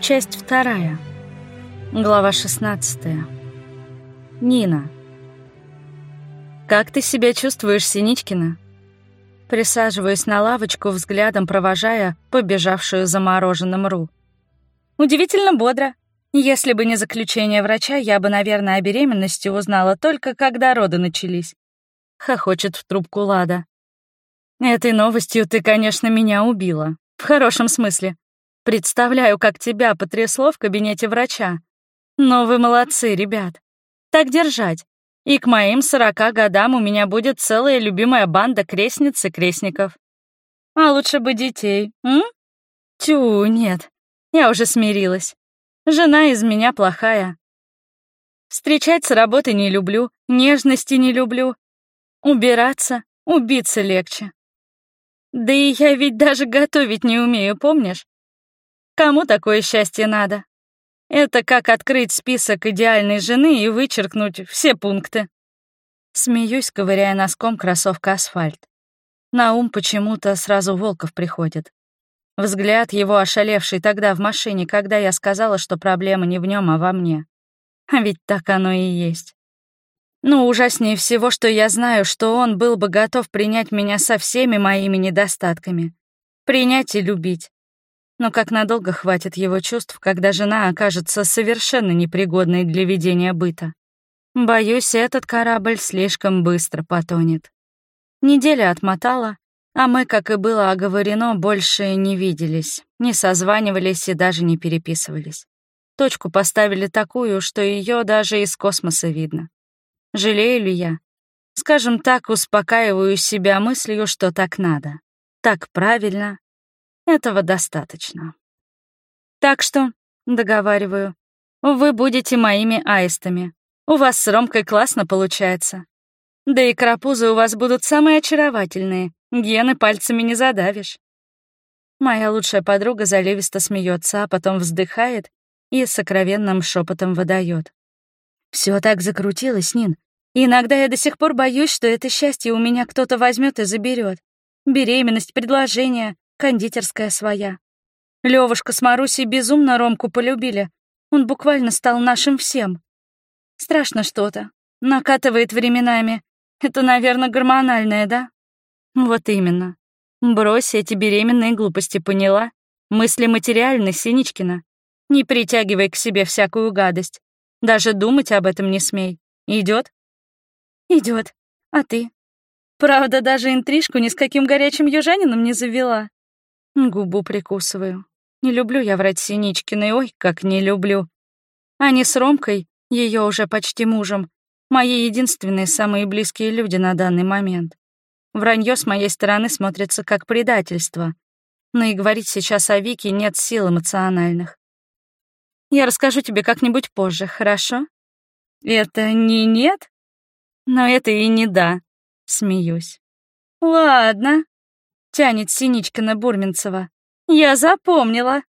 Часть вторая. Глава 16. Нина. «Как ты себя чувствуешь, Синичкина?» Присаживаюсь на лавочку, взглядом провожая побежавшую замороженным Ру. Удивительно бодро. Если бы не заключение врача, я бы, наверное, о беременности узнала только, когда роды начались. Хохочет в трубку Лада. Этой новостью ты, конечно, меня убила. В хорошем смысле. Представляю, как тебя потрясло в кабинете врача. Но вы молодцы, ребят. Так держать. И к моим сорока годам у меня будет целая любимая банда крестниц и крестников. А лучше бы детей, м? Тю, нет. Я уже смирилась. Жена из меня плохая. Встречать с работы не люблю, нежности не люблю. Убираться, убиться легче. Да и я ведь даже готовить не умею, помнишь? Кому такое счастье надо? Это как открыть список идеальной жены и вычеркнуть все пункты. Смеюсь, ковыряя носком кроссовка асфальт. На ум почему-то сразу Волков приходит. Взгляд его ошалевший тогда в машине, когда я сказала, что проблема не в нем, а во мне. А ведь так оно и есть. Ну, ужаснее всего, что я знаю, что он был бы готов принять меня со всеми моими недостатками. Принять и любить. Но как надолго хватит его чувств, когда жена окажется совершенно непригодной для ведения быта? Боюсь, этот корабль слишком быстро потонет. Неделя отмотала, а мы, как и было оговорено, больше не виделись, не созванивались и даже не переписывались. Точку поставили такую, что ее даже из космоса видно. Жалею ли я? Скажем так, успокаиваю себя мыслью, что так надо. Так правильно. Этого достаточно. Так что, договариваю, вы будете моими аистами. У вас с Ромкой классно получается. Да и крапузы у вас будут самые очаровательные. Гены пальцами не задавишь. Моя лучшая подруга заливисто смеется, а потом вздыхает и сокровенным шепотом выдает. Все так закрутилось, Нин. иногда я до сих пор боюсь, что это счастье у меня кто-то возьмет и заберет. Беременность, предложение, кондитерская своя. Левушка с Марусей безумно Ромку полюбили. Он буквально стал нашим всем. Страшно что-то. Накатывает временами. Это, наверное, гормональное, да? Вот именно. Брось эти беременные глупости, поняла? Мысли материальны, Синичкина. Не притягивай к себе всякую гадость. Даже думать об этом не смей. Идет? Идет. А ты? Правда, даже интрижку ни с каким горячим южанином не завела. Губу прикусываю. Не люблю я врать Синичкиной, ой, как не люблю. Они с Ромкой, ее уже почти мужем, мои единственные самые близкие люди на данный момент. Вранье с моей стороны смотрится как предательство. Но и говорить сейчас о Вике нет сил эмоциональных. Я расскажу тебе как-нибудь позже, хорошо? Это не нет? Но это и не да. Смеюсь. Ладно. Тянет Синичкина Бурминцева. Я запомнила.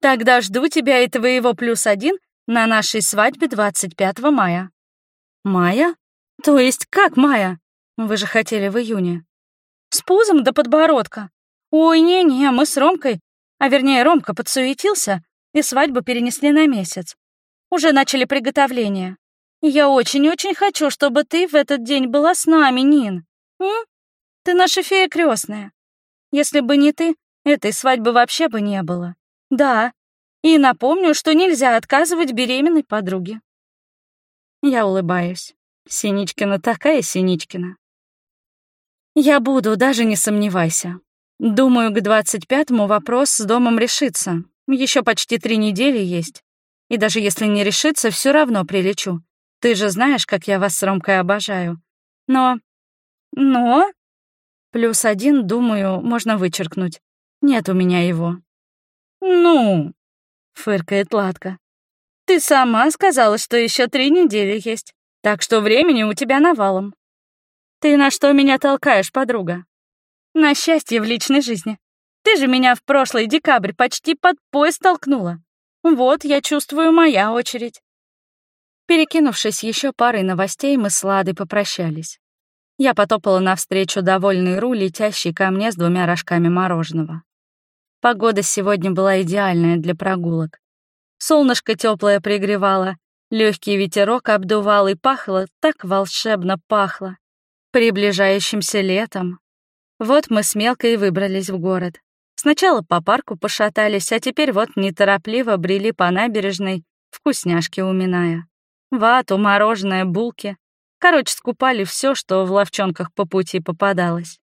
Тогда жду тебя и твоего плюс один на нашей свадьбе 25 мая. Мая? То есть как мая? Вы же хотели в июне. С пузом до подбородка. Ой, не-не, мы с Ромкой, а вернее Ромка подсуетился, и свадьбу перенесли на месяц. Уже начали приготовления. Я очень-очень хочу, чтобы ты в этот день была с нами, Нин. М? Ты наша фея крестная. Если бы не ты, этой свадьбы вообще бы не было. Да. И напомню, что нельзя отказывать беременной подруге. Я улыбаюсь. Синичкина такая Синичкина. Я буду, даже не сомневайся. Думаю, к двадцать пятому вопрос с домом решится. Еще почти три недели есть. И даже если не решится, все равно прилечу. Ты же знаешь, как я вас с Ромкой обожаю. Но... Но... Плюс один, думаю, можно вычеркнуть. Нет у меня его. Ну... Фыркает Ладка. Ты сама сказала, что еще три недели есть. Так что времени у тебя навалом. Ты на что меня толкаешь, подруга? На счастье в личной жизни. Ты же меня в прошлый декабрь почти под поезд толкнула. Вот, я чувствую, моя очередь. Перекинувшись еще парой новостей, мы с Ладой попрощались. Я потопала навстречу довольный Ру, летящий ко мне с двумя рожками мороженого. Погода сегодня была идеальная для прогулок. Солнышко теплое пригревало, легкий ветерок обдувал и пахло, так волшебно пахло. Приближающимся летом. Вот мы с Мелкой выбрались в город. Сначала по парку пошатались, а теперь вот неторопливо брели по набережной, вкусняшки уминая. Вату, мороженое, булки. Короче, скупали все, что в ловчонках по пути попадалось.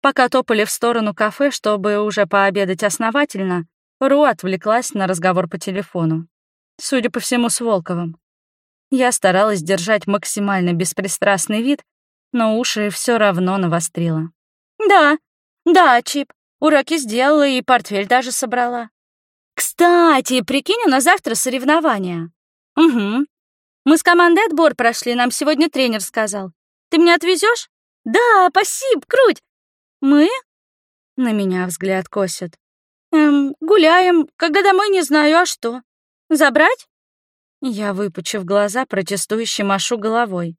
Пока топали в сторону кафе, чтобы уже пообедать основательно, Ру отвлеклась на разговор по телефону. Судя по всему, с Волковым. Я старалась держать максимально беспристрастный вид, но уши все равно навострила. «Да, да, Чип, уроки сделала и портфель даже собрала. Кстати, прикинь, у нас завтра соревнования. Угу. Мы с командой отбор прошли, нам сегодня тренер сказал. Ты меня отвезешь? Да, спасибо, круть. Мы? На меня взгляд косит. Эм, гуляем, когда домой не знаю, а что? Забрать? Я, выпучив глаза, протестующе машу головой.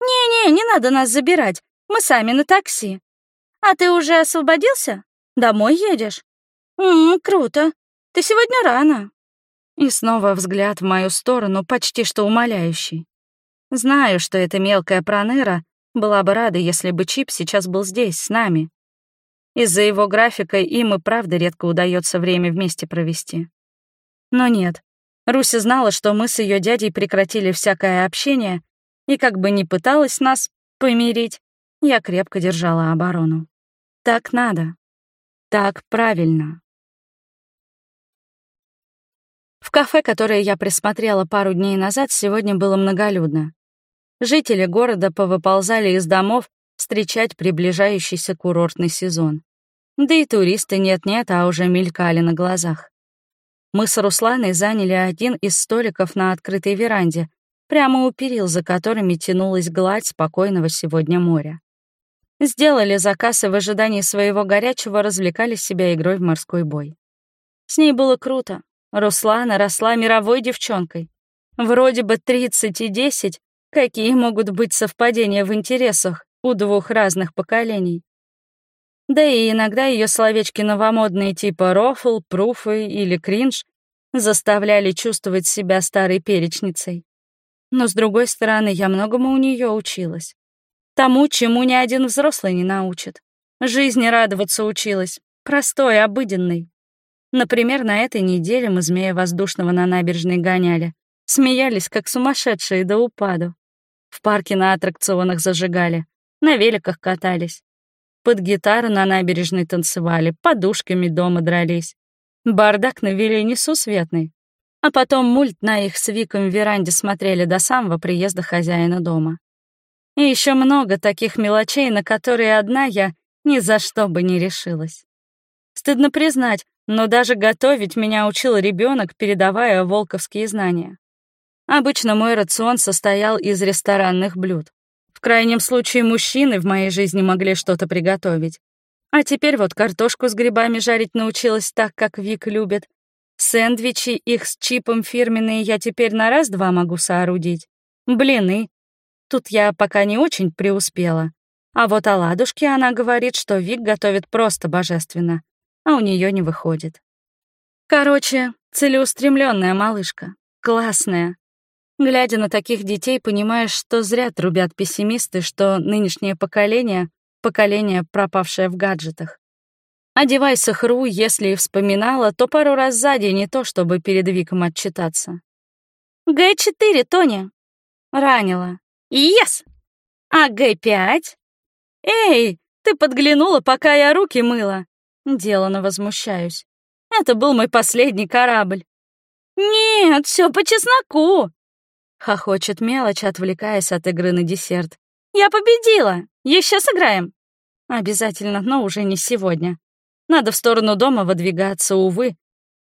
«Не-не, не надо нас забирать, мы сами на такси. А ты уже освободился? Домой едешь? Ммм, круто. Ты сегодня рано». И снова взгляд в мою сторону, почти что умоляющий. Знаю, что эта мелкая проныра была бы рада, если бы Чип сейчас был здесь, с нами. Из-за его графика им и правда редко удается время вместе провести. Но нет. Руся знала, что мы с ее дядей прекратили всякое общение, и как бы ни пыталась нас помирить, я крепко держала оборону. Так надо. Так правильно. В кафе, которое я присмотрела пару дней назад, сегодня было многолюдно. Жители города повыползали из домов встречать приближающийся курортный сезон. Да и туристы нет-нет, а уже мелькали на глазах. Мы с Русланой заняли один из столиков на открытой веранде, прямо у перил, за которыми тянулась гладь спокойного сегодня моря. Сделали заказ и в ожидании своего горячего развлекали себя игрой в морской бой. С ней было круто. Руслана росла мировой девчонкой. Вроде бы 30 и 10, какие могут быть совпадения в интересах у двух разных поколений. Да и иногда ее словечки новомодные типа рофл, пруфы или кринж заставляли чувствовать себя старой перечницей. Но, с другой стороны, я многому у нее училась. Тому, чему ни один взрослый не научит. Жизни радоваться училась. Простой, обыденной. Например, на этой неделе мы змея воздушного на набережной гоняли. Смеялись, как сумасшедшие до упаду. В парке на аттракционах зажигали. На великах катались. Под гитару на набережной танцевали, подушками дома дрались. Бардак навели несусветный. А потом мульт на их с Виком веранде смотрели до самого приезда хозяина дома. И еще много таких мелочей, на которые одна я ни за что бы не решилась. Стыдно признать, но даже готовить меня учил ребенок, передавая волковские знания. Обычно мой рацион состоял из ресторанных блюд. В крайнем случае мужчины в моей жизни могли что-то приготовить. А теперь вот картошку с грибами жарить научилась так, как Вик любит. Сэндвичи их с чипом фирменные я теперь на раз-два могу соорудить. Блины, Тут я пока не очень преуспела. А вот оладушки она говорит, что Вик готовит просто божественно, а у нее не выходит. Короче, целеустремленная малышка. Классная. Глядя на таких детей, понимаешь, что зря трубят пессимисты, что нынешнее поколение — поколение, пропавшее в гаджетах. О девайсах РУ, если и вспоминала, то пару раз за день не то, чтобы перед Виком отчитаться. «Г4, Тоня!» Ранила. Yes! А Г5? Эй, ты подглянула, пока я руки мыла. Делано возмущаюсь. Это был мой последний корабль. Нет, все по чесноку. Хохочет мелочь, отвлекаясь от игры на десерт. Я победила. Еще сыграем. Обязательно, но уже не сегодня. Надо в сторону дома выдвигаться, увы.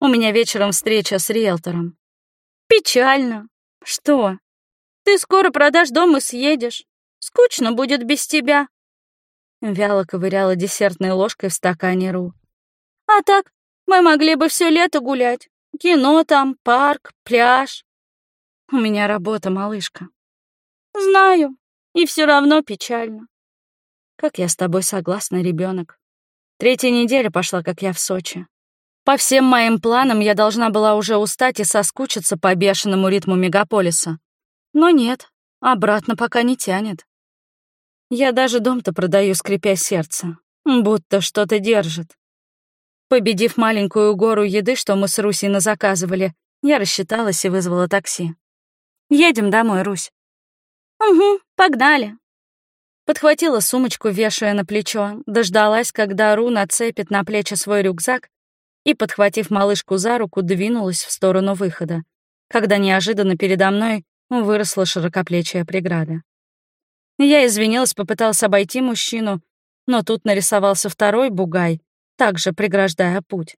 У меня вечером встреча с риэлтором. Печально. Что? Ты скоро продашь дом и съедешь. Скучно будет без тебя. Вяло ковыряла десертной ложкой в стакане Ру. А так, мы могли бы все лето гулять. Кино там, парк, пляж. У меня работа, малышка. Знаю, и все равно печально. Как я с тобой согласна, ребенок. Третья неделя пошла, как я в Сочи. По всем моим планам я должна была уже устать и соскучиться по бешеному ритму мегаполиса. Но нет, обратно пока не тянет. Я даже дом-то продаю, скрипя сердце, будто что-то держит. Победив маленькую гору еды, что мы с Русей заказывали, я рассчиталась и вызвала такси. «Едем домой, Русь». «Угу, погнали». Подхватила сумочку, вешая на плечо, дождалась, когда Ру нацепит на плечи свой рюкзак и, подхватив малышку за руку, двинулась в сторону выхода, когда неожиданно передо мной выросла широкоплечья преграда. Я извинилась, попыталась обойти мужчину, но тут нарисовался второй бугай, также преграждая путь.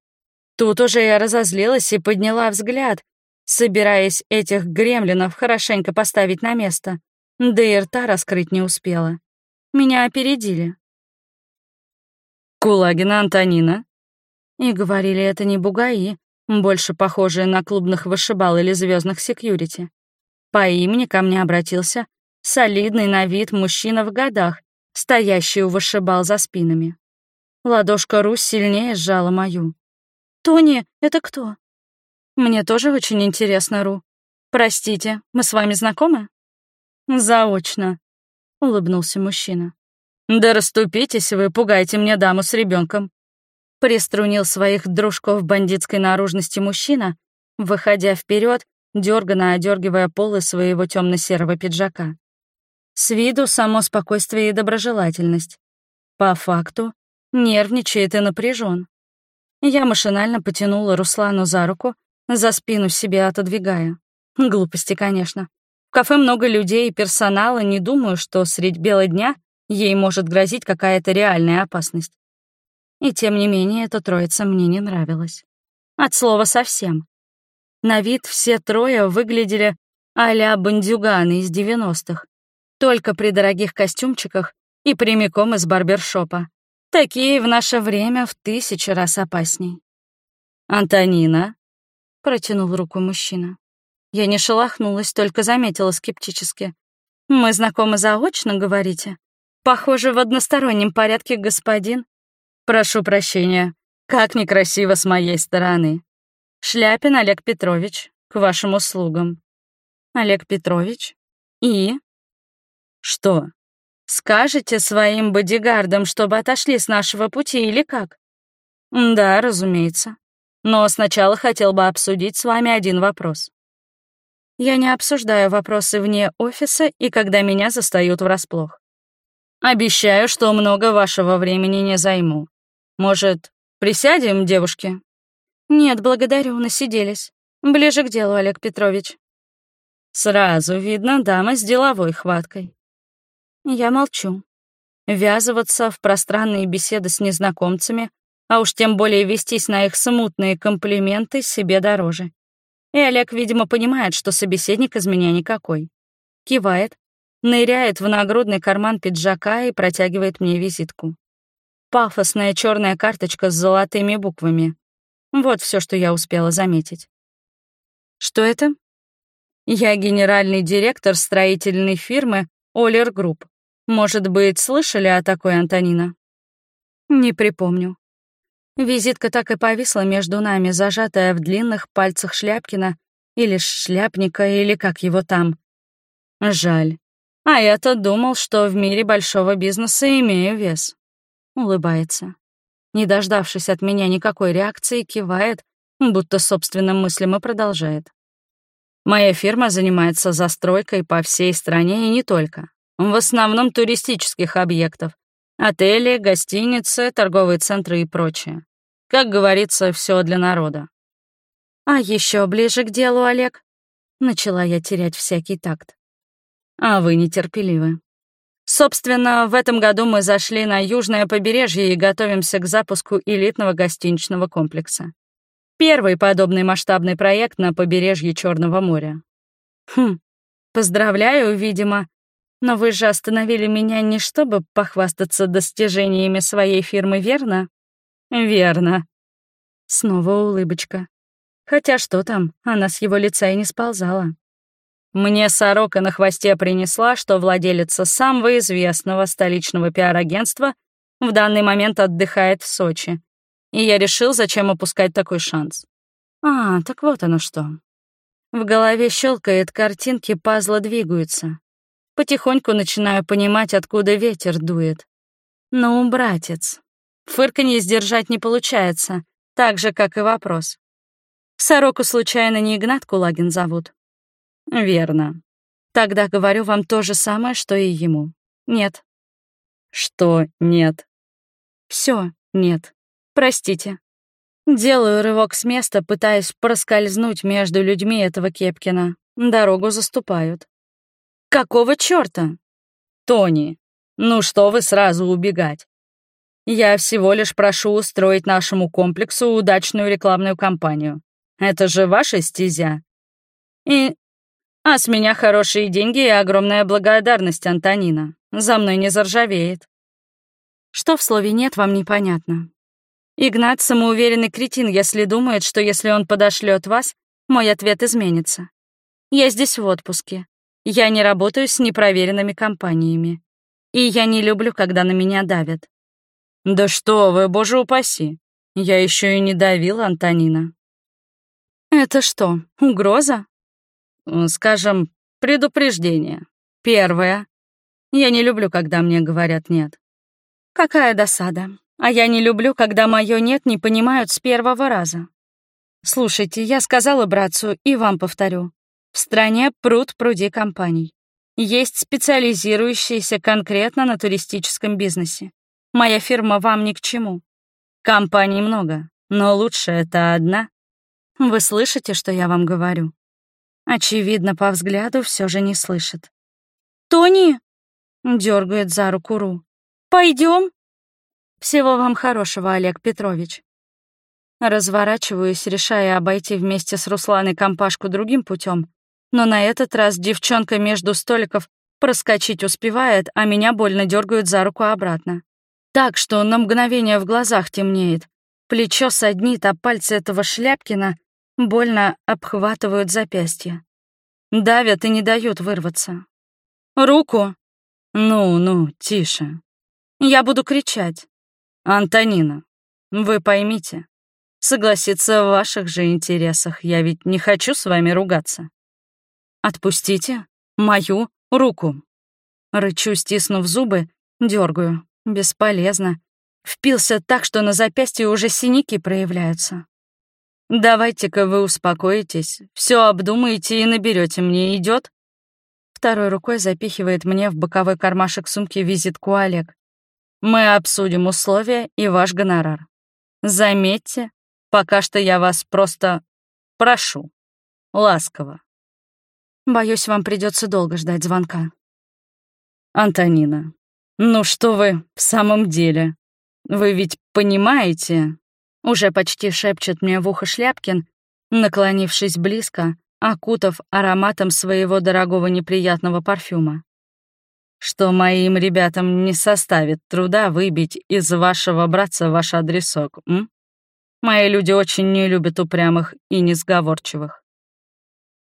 Тут уже я разозлилась и подняла взгляд, собираясь этих гремлинов хорошенько поставить на место, да и рта раскрыть не успела. Меня опередили. «Кулагина Антонина?» И говорили это не бугаи, больше похожие на клубных вышибал или звездных секьюрити. По имени ко мне обратился солидный на вид мужчина в годах, стоящий у вышибал за спинами. Ладошка Русь сильнее сжала мою. «Тони, это кто?» «Мне тоже очень интересно, Ру. Простите, мы с вами знакомы?» «Заочно», — улыбнулся мужчина. «Да расступитесь вы, пугаете мне даму с ребенком. Приструнил своих дружков бандитской наружности мужчина, выходя вперед, дерганно одергивая полы своего темно серого пиджака. С виду само спокойствие и доброжелательность. По факту Нервничает и напряжен. Я машинально потянула Руслану за руку, за спину себе отодвигая. Глупости, конечно. В кафе много людей и персонала, не думаю, что средь бела дня ей может грозить какая-то реальная опасность. И тем не менее, эта троица мне не нравилась. От слова совсем. На вид все трое выглядели а-ля бандюганы из 90-х, только при дорогих костюмчиках и прямиком из барбершопа. Такие в наше время в тысячу раз опасней. «Антонина?» — протянул руку мужчина. Я не шелохнулась, только заметила скептически. «Мы знакомы заочно, говорите? Похоже, в одностороннем порядке, господин». «Прошу прощения. Как некрасиво с моей стороны. Шляпин Олег Петрович, к вашим услугам». «Олег Петрович? И?» «Что?» Скажете своим бодигардам, чтобы отошли с нашего пути или как? Да, разумеется. Но сначала хотел бы обсудить с вами один вопрос. Я не обсуждаю вопросы вне офиса и когда меня застают врасплох. Обещаю, что много вашего времени не займу. Может, присядем, девушки? Нет, благодарю, насиделись. Ближе к делу, Олег Петрович. Сразу видно дама с деловой хваткой. Я молчу. Ввязываться в пространные беседы с незнакомцами, а уж тем более вестись на их смутные комплименты себе дороже. И Олег, видимо, понимает, что собеседник из меня никакой. Кивает, ныряет в нагрудный карман пиджака и протягивает мне визитку. Пафосная черная карточка с золотыми буквами. Вот все, что я успела заметить. Что это? Я генеральный директор строительной фирмы Олер Групп. Может быть, слышали о такой Антонина? Не припомню. Визитка так и повисла между нами, зажатая в длинных пальцах Шляпкина или шляпника, или как его там. Жаль. А я-то думал, что в мире большого бизнеса имею вес. Улыбается. Не дождавшись от меня никакой реакции, кивает, будто собственным мыслям и продолжает. Моя фирма занимается застройкой по всей стране и не только. В основном туристических объектов. Отели, гостиницы, торговые центры и прочее. Как говорится, все для народа. А еще ближе к делу, Олег. Начала я терять всякий такт. А вы нетерпеливы. Собственно, в этом году мы зашли на южное побережье и готовимся к запуску элитного гостиничного комплекса. Первый подобный масштабный проект на побережье Черного моря. Хм, поздравляю, видимо, но вы же остановили меня не чтобы похвастаться достижениями своей фирмы, верно? Верно. Снова улыбочка. Хотя что там, она с его лица и не сползала. Мне сорока на хвосте принесла, что владелица самого известного столичного пиар-агентства в данный момент отдыхает в Сочи. И я решил, зачем опускать такой шанс. А, так вот оно что. В голове щелкает, картинки пазла двигаются. Потихоньку начинаю понимать, откуда ветер дует. Ну, братец, фырканье сдержать не получается, так же, как и вопрос. Сороку случайно не Игнат Кулагин зовут? Верно. Тогда говорю вам то же самое, что и ему. Нет. Что нет? Все нет. Простите. Делаю рывок с места, пытаясь проскользнуть между людьми этого Кепкина. Дорогу заступают. Какого чёрта? Тони, ну что вы сразу убегать? Я всего лишь прошу устроить нашему комплексу удачную рекламную кампанию. Это же ваша стезя. И... А с меня хорошие деньги и огромная благодарность, Антонина. За мной не заржавеет. Что в слове «нет» вам непонятно? Игнат — самоуверенный кретин, если думает, что если он подошлет вас, мой ответ изменится. Я здесь в отпуске. Я не работаю с непроверенными компаниями. И я не люблю, когда на меня давят. Да что вы, боже упаси. Я еще и не давила, Антонина. Это что, угроза? Скажем, предупреждение. Первое. Я не люблю, когда мне говорят «нет». Какая досада. А я не люблю, когда мое «нет» не понимают с первого раза. Слушайте, я сказала братцу и вам повторю. В стране пруд пруди компаний. Есть специализирующиеся конкретно на туристическом бизнесе. Моя фирма вам ни к чему. Компаний много, но лучше это одна. Вы слышите, что я вам говорю? Очевидно, по взгляду все же не слышит. «Тони!» — дергает за руку Ру. Пойдем. Всего вам хорошего, Олег Петрович. Разворачиваюсь, решая обойти вместе с Русланой компашку другим путем, но на этот раз девчонка между столиков проскочить успевает, а меня больно дергают за руку обратно. Так что на мгновение в глазах темнеет. Плечо саднит, а пальцы этого Шляпкина больно обхватывают запястье. Давят и не дают вырваться. «Руку!» «Ну-ну, тише». «Я буду кричать. «Антонина, вы поймите, согласиться в ваших же интересах, я ведь не хочу с вами ругаться». «Отпустите мою руку». Рычу, стиснув зубы, дергаю. Бесполезно. Впился так, что на запястье уже синяки проявляются. «Давайте-ка вы успокоитесь, все обдумаете и наберете мне, идет? Второй рукой запихивает мне в боковой кармашек сумки визитку Олег. Мы обсудим условия и ваш гонорар. Заметьте, пока что я вас просто прошу. Ласково. Боюсь, вам придется долго ждать звонка. Антонина, ну что вы в самом деле? Вы ведь понимаете? Уже почти шепчет мне в ухо Шляпкин, наклонившись близко, окутав ароматом своего дорогого неприятного парфюма что моим ребятам не составит труда выбить из вашего братца ваш адресок, м? Мои люди очень не любят упрямых и несговорчивых.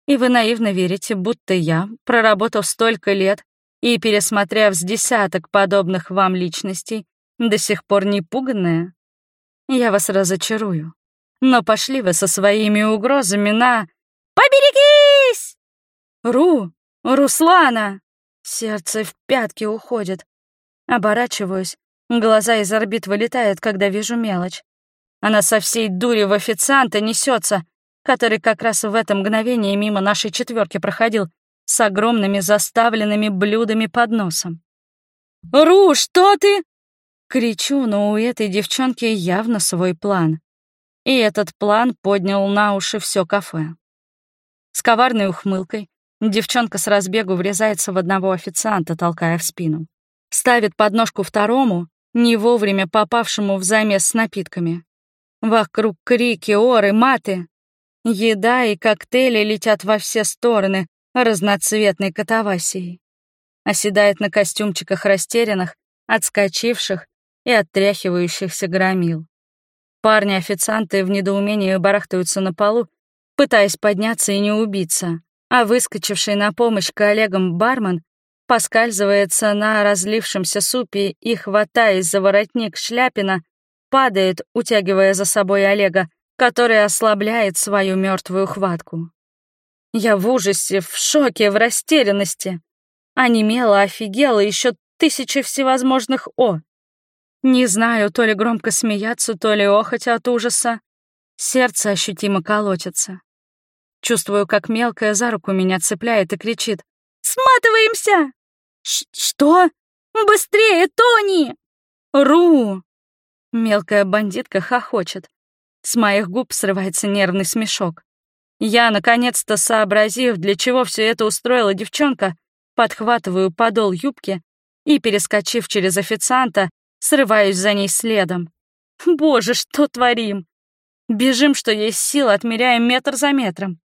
И вы наивно верите, будто я, проработав столько лет и пересмотрев с десяток подобных вам личностей, до сих пор не пуганная? Я вас разочарую. Но пошли вы со своими угрозами на... «Поберегись!» «Ру! Руслана!» Сердце в пятки уходит. Оборачиваюсь. Глаза из орбит вылетают, когда вижу мелочь. Она со всей дури в официанта несется, который как раз в это мгновение мимо нашей четверки проходил с огромными заставленными блюдами под носом. «Ру, что ты?» Кричу, но у этой девчонки явно свой план. И этот план поднял на уши все кафе. С коварной ухмылкой Девчонка с разбегу врезается в одного официанта, толкая в спину. Ставит подножку второму, не вовремя попавшему в замес с напитками. Вокруг крики, оры, маты. Еда и коктейли летят во все стороны разноцветной катавасией. Оседает на костюмчиках растерянных, отскочивших и оттряхивающихся громил. Парни-официанты в недоумении барахтаются на полу, пытаясь подняться и не убиться а выскочивший на помощь коллегам бармен поскальзывается на разлившемся супе и, хватаясь за воротник Шляпина, падает, утягивая за собой Олега, который ослабляет свою мертвую хватку. Я в ужасе, в шоке, в растерянности. Онемела, офигела, еще тысячи всевозможных «о». Не знаю, то ли громко смеяться, то ли охоть от ужаса. Сердце ощутимо колотится. Чувствую, как мелкая за руку меня цепляет и кричит. «Сматываемся!» Ш «Что? Быстрее, Тони!» «Ру!» Мелкая бандитка хохочет. С моих губ срывается нервный смешок. Я, наконец-то сообразив, для чего все это устроила девчонка, подхватываю подол юбки и, перескочив через официанта, срываюсь за ней следом. Боже, что творим? Бежим, что есть сил, отмеряем метр за метром.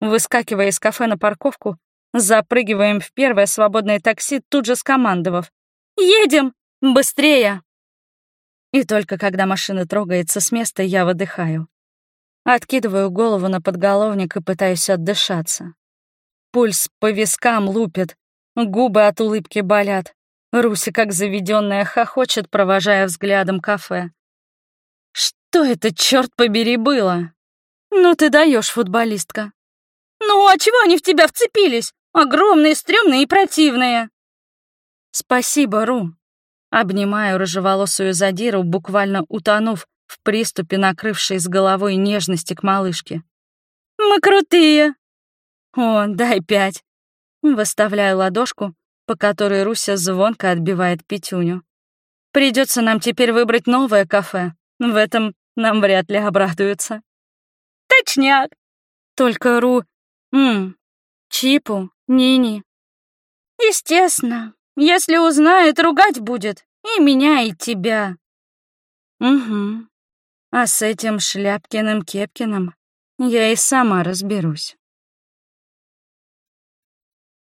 Выскакивая из кафе на парковку, запрыгиваем в первое свободное такси, тут же скомандовав. «Едем! Быстрее!» И только когда машина трогается с места, я выдыхаю. Откидываю голову на подголовник и пытаюсь отдышаться. Пульс по вискам лупит, губы от улыбки болят. Руси, как заведенная, хохочет, провожая взглядом кафе. Что это, черт побери, было? Ну ты даешь, футболистка. Ну, а чего они в тебя вцепились? Огромные, стрёмные и противные. Спасибо, Ру. Обнимаю рыжеволосую задиру, буквально утонув в приступе накрывшей с головой нежности к малышке. «Мы крутые!» «О, дай пять!» Выставляю ладошку, по которой Руся звонко отбивает пятюню. Придется нам теперь выбрать новое кафе. В этом нам вряд ли обрадуются. Точняк! Только Ру... Ммм, Чипу, Нини. Естественно, если узнает, ругать будет. И меня, и тебя. Угу. А с этим Шляпкиным-Кепкиным я и сама разберусь.